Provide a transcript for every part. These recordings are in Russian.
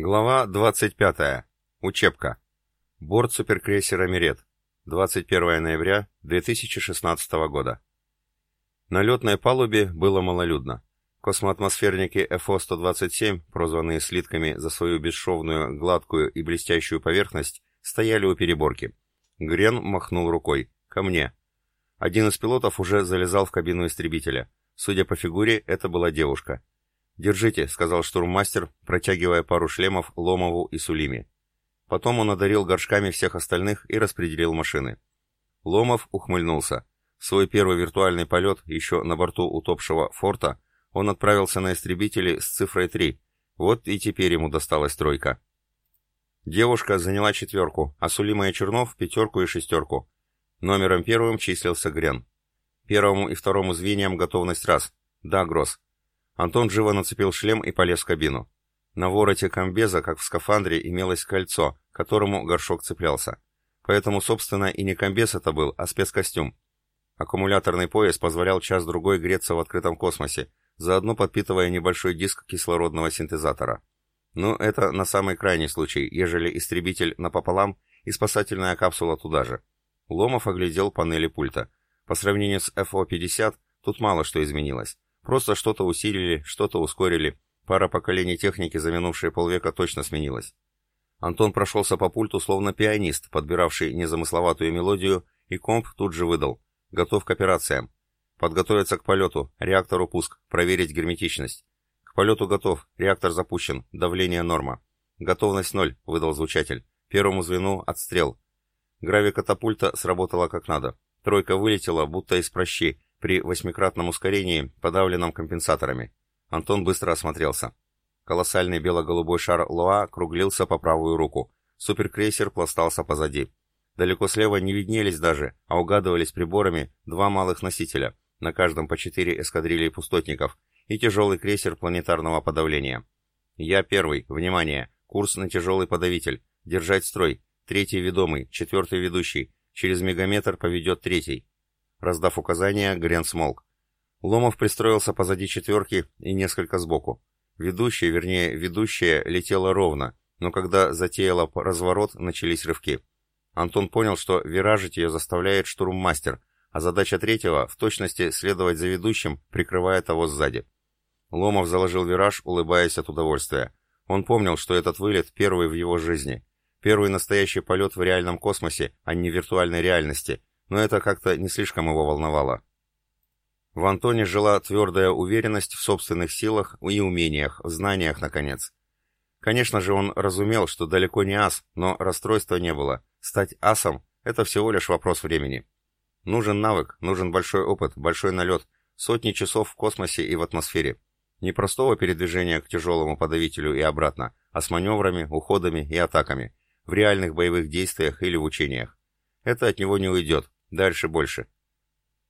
Глава 25. Учебка. Борт суперкрейсера «Мирет». 21 ноября 2016 года. На летной палубе было малолюдно. Космоатмосферники ФО-127, прозванные слитками за свою бесшовную, гладкую и блестящую поверхность, стояли у переборки. Грен махнул рукой. «Ко мне». Один из пилотов уже залезал в кабину истребителя. Судя по фигуре, это была девушка. «Держите», — сказал штурммастер, протягивая пару шлемов Ломову и Сулиме. Потом он одарил горшками всех остальных и распределил машины. Ломов ухмыльнулся. В свой первый виртуальный полет, еще на борту утопшего форта, он отправился на истребители с цифрой 3. Вот и теперь ему досталась тройка. Девушка заняла четверку, а Сулима и Чернов — пятерку и шестерку. Номером первым числился Грен. Первому и второму звеньям готовность раз. Да, Гросс. Антон живо нацепил шлем и полез в кабину. На вороте комбеза, как в скафандре, имелось кольцо, которому горшок цеплялся. Поэтому, собственно, и не комбез это был, а спецкостюм. Аккумуляторный пояс позволял час-другой греться в открытом космосе, заодно подпитывая небольшой диск кислородного синтезатора. Но это на самый крайний случай, ежели истребитель напополам и спасательная капсула туда же. Ломов оглядел панели пульта. По сравнению с FO-50, тут мало что изменилось. Просто что-то усилили, что-то ускорили. Пара поколений техники за минувшие полвека точно сменилась. Антон прошелся по пульту словно пианист, подбиравший незамысловатую мелодию, и комп тут же выдал. Готов к операциям. Подготовиться к полету, реактору пуск, проверить герметичность. К полету готов, реактор запущен, давление норма. Готовность ноль, выдал звучатель. Первому звену отстрел. Гравикатапульта сработала как надо. Тройка вылетела, будто из прощи, при восьмикратном ускорении, подавленном компенсаторами. Антон быстро осмотрелся. Колоссальный бело-голубой шар Лоа круглился по правую руку. Суперкрейсер пластался позади. Далеко слева не виднелись даже, а угадывались приборами два малых носителя, на каждом по четыре эскадрильи пустотников, и тяжелый крейсер планетарного подавления. Я первый, внимание, курс на тяжелый подавитель, держать строй, третий ведомый, четвертый ведущий, через мегаметр поведет третий. Раздав указания, Грен смолк. Ломов пристроился позади четверки и несколько сбоку. Ведущая, вернее, ведущая летела ровно, но когда затеяла разворот, начались рывки. Антон понял, что виражить ее заставляет штурммастер, а задача третьего — в точности следовать за ведущим, прикрывая того сзади. Ломов заложил вираж, улыбаясь от удовольствия. Он помнил, что этот вылет первый в его жизни. Первый настоящий полет в реальном космосе, а не виртуальной реальности, но это как-то не слишком его волновало. В Антоне жила твердая уверенность в собственных силах и умениях, в знаниях, наконец. Конечно же, он разумел, что далеко не ас, но расстройства не было. Стать асом – это всего лишь вопрос времени. Нужен навык, нужен большой опыт, большой налет, сотни часов в космосе и в атмосфере. Не простого передвижения к тяжелому подавителю и обратно, а с маневрами, уходами и атаками, в реальных боевых действиях или в учениях. Это от него не уйдет, Дальше больше.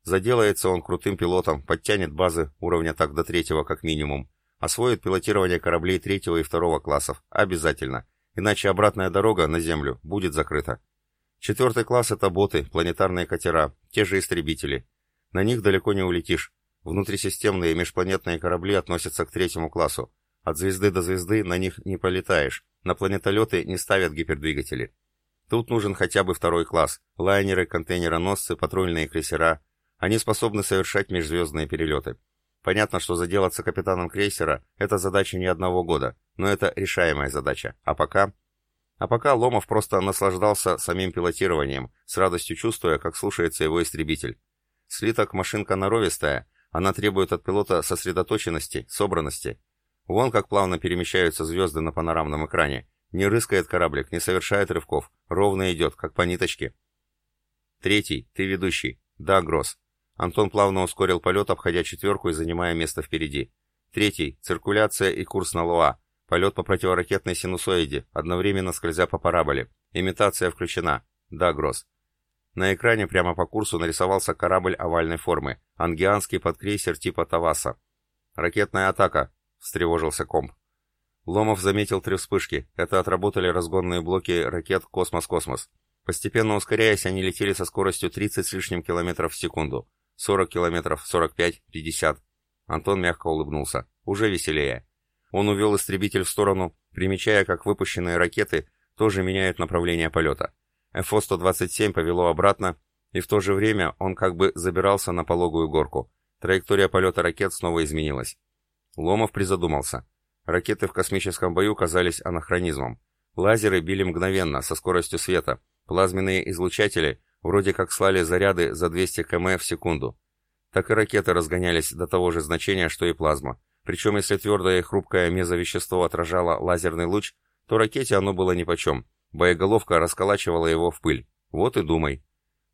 Заделается он крутым пилотом, подтянет базы уровня так до третьего как минимум, освоит пилотирование кораблей третьего и второго классов, обязательно, иначе обратная дорога на Землю будет закрыта. Четвертый класс — это боты, планетарные катера, те же истребители. На них далеко не улетишь. Внутрисистемные межпланетные корабли относятся к третьему классу. От звезды до звезды на них не полетаешь, на планетолеты не ставят гипердвигатели. Тут нужен хотя бы второй класс. Лайнеры, контейнероносцы, патрульные крейсера. Они способны совершать межзвездные перелеты. Понятно, что заделаться капитаном крейсера – это задача не одного года, но это решаемая задача. А пока... А пока Ломов просто наслаждался самим пилотированием, с радостью чувствуя, как слушается его истребитель. Слиток машинка норовистая, она требует от пилота сосредоточенности, собранности. Вон как плавно перемещаются звезды на панорамном экране, не рыскает кораблик, не совершает рывков. Ровно идет, как по ниточке. Третий, ты ведущий. Да, Гросс. Антон плавно ускорил полет, обходя четверку и занимая место впереди. Третий, циркуляция и курс на Луа. Полет по противоракетной синусоиде, одновременно скользя по параболе. Имитация включена. Да, Гросс. На экране прямо по курсу нарисовался корабль овальной формы. Ангианский подкрейсер типа Таваса. «Ракетная атака», — встревожился комп. Ломов заметил три вспышки. Это отработали разгонные блоки ракет «Космос-Космос». Постепенно ускоряясь, они летели со скоростью 30 с лишним километров в секунду. 40 километров, 45, 50. Антон мягко улыбнулся. Уже веселее. Он увел истребитель в сторону, примечая, как выпущенные ракеты тоже меняют направление полета. ФО-127 повело обратно, и в то же время он как бы забирался на пологую горку. Траектория полета ракет снова изменилась. Ломов призадумался. Ракеты в космическом бою казались анахронизмом. Лазеры били мгновенно, со скоростью света. Плазменные излучатели вроде как слали заряды за 200 км в секунду. Так и ракеты разгонялись до того же значения, что и плазма. Причем если твердое и хрупкое мезовещество отражало лазерный луч, то ракете оно было нипочем. Боеголовка расколачивала его в пыль. Вот и думай.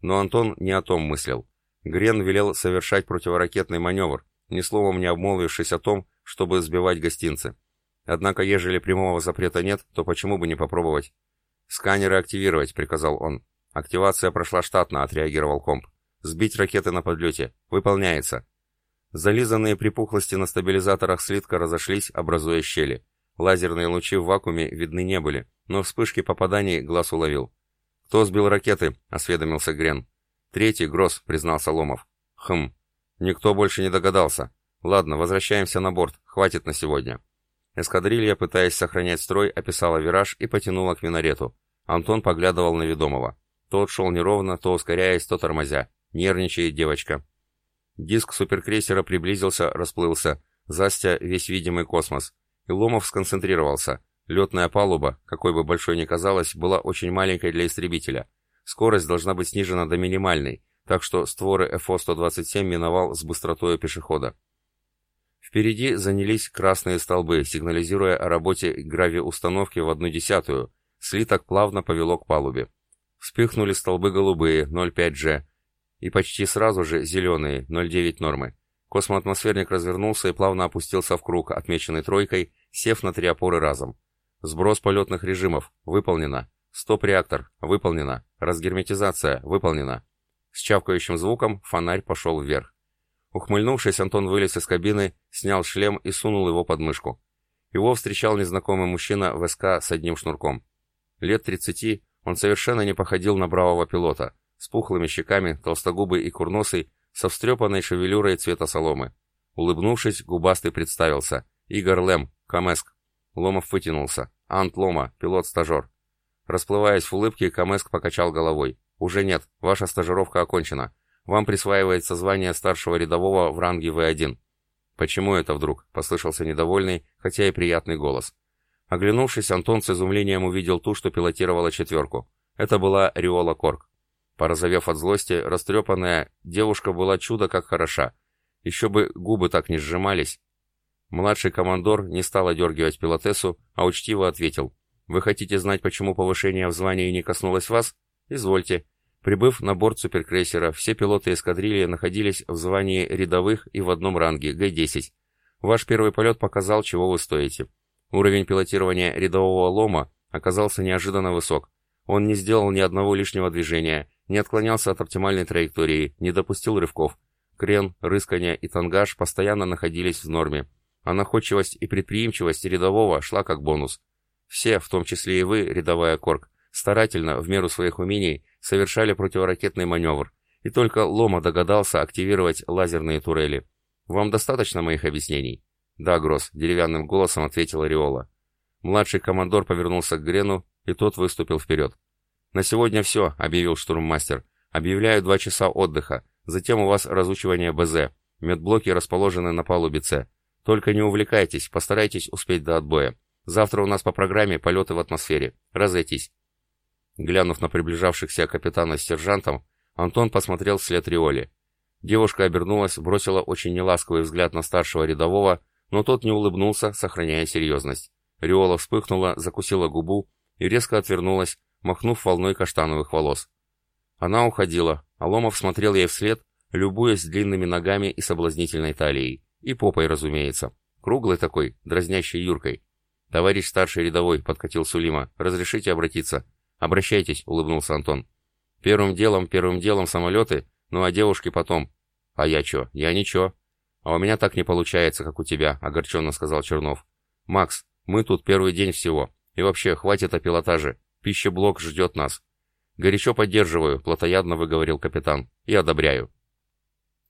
Но Антон не о том мыслил. Грен велел совершать противоракетный маневр, ни словом не обмолвившись о том, чтобы сбивать гостинцы. Однако, ежели прямого запрета нет, то почему бы не попробовать? «Сканеры активировать», — приказал он. «Активация прошла штатно», — отреагировал комп. «Сбить ракеты на подлете. Выполняется». Зализанные припухлости на стабилизаторах слитка разошлись, образуя щели. Лазерные лучи в вакууме видны не были, но вспышки попаданий глаз уловил. «Кто сбил ракеты?» — осведомился Грен. «Третий, Гросс», — признался Ломов. «Хм. Никто больше не догадался. Ладно, возвращаемся на борт. Хватит на сегодня». Эскадрилья, пытаясь сохранять строй, описала вираж и потянула к минарету. Антон поглядывал на ведомого. Тот шел неровно, то ускоряясь, то тормозя. Нервничает девочка. Диск суперкрейсера приблизился, расплылся. Застя весь видимый космос. И Ломов сконцентрировался. Летная палуба, какой бы большой ни казалась, была очень маленькой для истребителя. Скорость должна быть снижена до минимальной, так что створы ФО-127 миновал с быстротой пешехода. Впереди занялись красные столбы, сигнализируя о работе гравиустановки в одну десятую. Слиток плавно повело к палубе. Вспыхнули столбы голубые, 0,5G, и почти сразу же зеленые, 0,9 нормы. Космоатмосферник развернулся и плавно опустился в круг, отмеченный тройкой, сев на три опоры разом. Сброс полетных режимов. Выполнено. Стоп-реактор. Выполнено. Разгерметизация. Выполнена. С чавкающим звуком фонарь пошел вверх. Ухмыльнувшись, Антон вылез из кабины, снял шлем и сунул его под мышку. Его встречал незнакомый мужчина в СК с одним шнурком. Лет тридцати, он совершенно не походил на бравого пилота, с пухлыми щеками, толстогубый и курносый, со встрепанной шевелюрой цвета соломы. Улыбнувшись, губастый представился. «Игорь Лэм, Камеск». Ломов вытянулся. «Ант Лома, пилот-стажер». Расплываясь в улыбке, Камеск покачал головой. «Уже нет, ваша стажировка окончена. Вам присваивается звание старшего рядового в ранге В1». «Почему это вдруг?» — послышался недовольный, хотя и приятный голос. Оглянувшись, Антон с изумлением увидел ту, что пилотировала четверку. Это была Риола Корк. Порозовев от злости, растрепанная, девушка была чудо как хороша. Еще бы губы так не сжимались. Младший командор не стал одергивать пилотессу, а учтиво ответил. «Вы хотите знать, почему повышение в звании не коснулось вас? Извольте. Прибыв на борт суперкрейсера, все пилоты эскадрильи находились в звании рядовых и в одном ранге, Г-10. Ваш первый полет показал, чего вы стоите. Уровень пилотирования рядового лома оказался неожиданно высок. Он не сделал ни одного лишнего движения, не отклонялся от оптимальной траектории, не допустил рывков. Крен, рыскание и тангаж постоянно находились в норме, а находчивость и предприимчивость рядового шла как бонус. Все, в том числе и вы, рядовая Корк, старательно, в меру своих умений, совершали противоракетный маневр, и только Лома догадался активировать лазерные турели. Вам достаточно моих объяснений? Да, Гросс, деревянным голосом ответил Риола. Младший командор повернулся к Грену, и тот выступил вперед. «На сегодня все», — объявил штурммастер. «Объявляю два часа отдыха. Затем у вас разучивание БЗ. Медблоки расположены на палубе С. Только не увлекайтесь, постарайтесь успеть до отбоя. Завтра у нас по программе полеты в атмосфере. Разойтись». Глянув на приближавшихся капитана с сержантом, Антон посмотрел вслед Риоли. Девушка обернулась, бросила очень неласковый взгляд на старшего рядового, но тот не улыбнулся, сохраняя серьезность. Риола вспыхнула, закусила губу и резко отвернулась, махнув волной каштановых волос. Она уходила, а Ломов смотрел ей вслед, любуясь длинными ногами и соблазнительной талией. И попой, разумеется. Круглой такой, дразнящей Юркой. «Товарищ старший рядовой», — подкатил Сулима, — «разрешите обратиться?» «Обращайтесь», — улыбнулся Антон. «Первым делом, первым делом самолеты, ну а девушки потом». «А я чё? Я ничего». «А у меня так не получается, как у тебя», — огорченно сказал Чернов. «Макс, мы тут первый день всего. И вообще, хватит о пилотаже. Пищеблок ждет нас». «Горячо поддерживаю», — плотоядно выговорил капитан. «И одобряю».